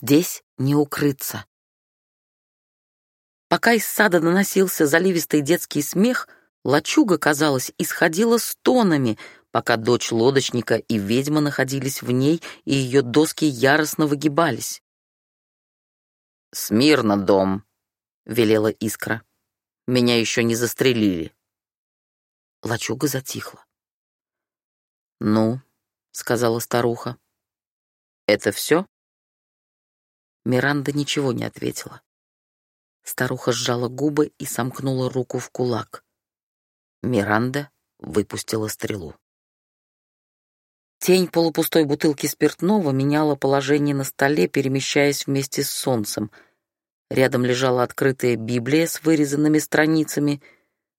здесь не укрыться. Пока из сада доносился заливистый детский смех, лачуга, казалось, исходила стонами, пока дочь лодочника и ведьма находились в ней, и ее доски яростно выгибались. «Смирно, дом!» — велела искра. «Меня еще не застрелили». Лачуга затихла. «Ну», — сказала старуха. «Это все?» Миранда ничего не ответила. Старуха сжала губы и сомкнула руку в кулак. Миранда выпустила стрелу. Тень полупустой бутылки спиртного меняла положение на столе, перемещаясь вместе с солнцем. Рядом лежала открытая Библия с вырезанными страницами.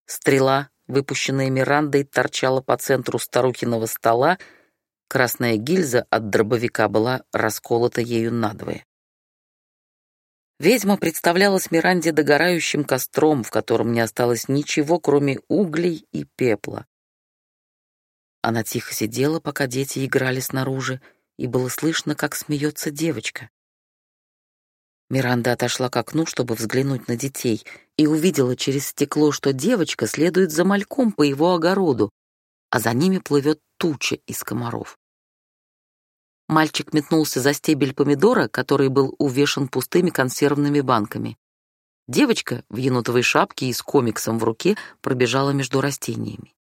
Стрела, выпущенная Мирандой, торчала по центру старухиного стола. Красная гильза от дробовика была расколота ею надвое. Ведьма представлялась Миранде догорающим костром, в котором не осталось ничего, кроме углей и пепла. Она тихо сидела, пока дети играли снаружи, и было слышно, как смеется девочка. Миранда отошла к окну, чтобы взглянуть на детей, и увидела через стекло, что девочка следует за мальком по его огороду, а за ними плывет туча из комаров. Мальчик метнулся за стебель помидора, который был увешан пустыми консервными банками. Девочка в енотовой шапке и с комиксом в руке пробежала между растениями.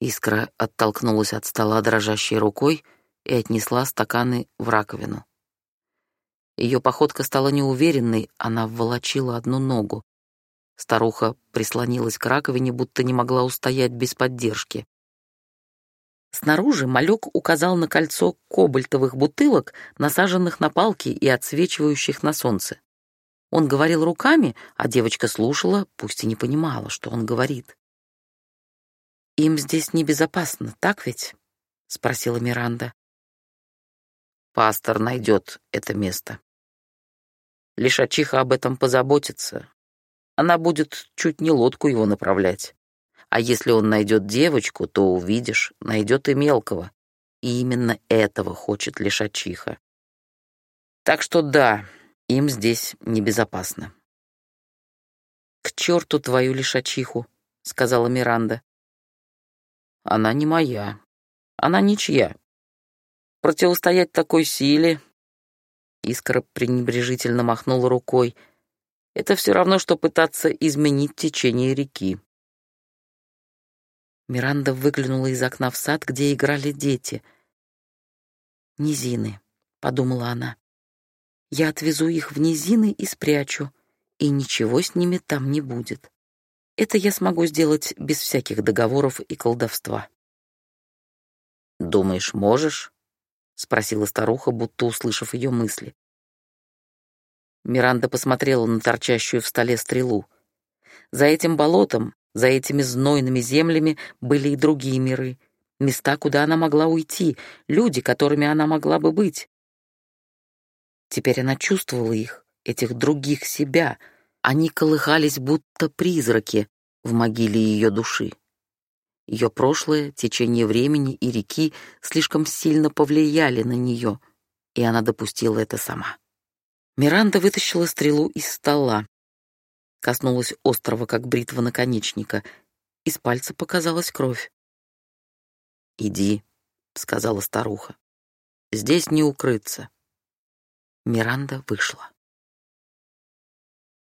Искра оттолкнулась от стола дрожащей рукой и отнесла стаканы в раковину. Ее походка стала неуверенной, она волочила одну ногу. Старуха прислонилась к раковине, будто не могла устоять без поддержки. Снаружи малек указал на кольцо кобальтовых бутылок, насаженных на палки и отсвечивающих на солнце. Он говорил руками, а девочка слушала, пусть и не понимала, что он говорит. «Им здесь небезопасно, так ведь?» — спросила Миранда. «Пастор найдет это место. Лишачиха об этом позаботится. Она будет чуть не лодку его направлять. А если он найдет девочку, то, увидишь, найдет и мелкого. И именно этого хочет лишачиха. Так что да, им здесь небезопасно». «К черту твою лишачиху», — сказала Миранда. Она не моя. Она ничья. Противостоять такой силе... Искра пренебрежительно махнула рукой. Это все равно, что пытаться изменить течение реки. Миранда выглянула из окна в сад, где играли дети. «Низины», — подумала она. «Я отвезу их в низины и спрячу, и ничего с ними там не будет». Это я смогу сделать без всяких договоров и колдовства. «Думаешь, можешь?» — спросила старуха, будто услышав ее мысли. Миранда посмотрела на торчащую в столе стрелу. За этим болотом, за этими знойными землями были и другие миры, места, куда она могла уйти, люди, которыми она могла бы быть. Теперь она чувствовала их, этих других себя — они колыхались, будто призраки в могиле ее души. Ее прошлое, течение времени и реки слишком сильно повлияли на нее, и она допустила это сама. Миранда вытащила стрелу из стола, коснулась острова, как бритва наконечника. Из пальца показалась кровь. «Иди», — сказала старуха. «Здесь не укрыться». Миранда вышла.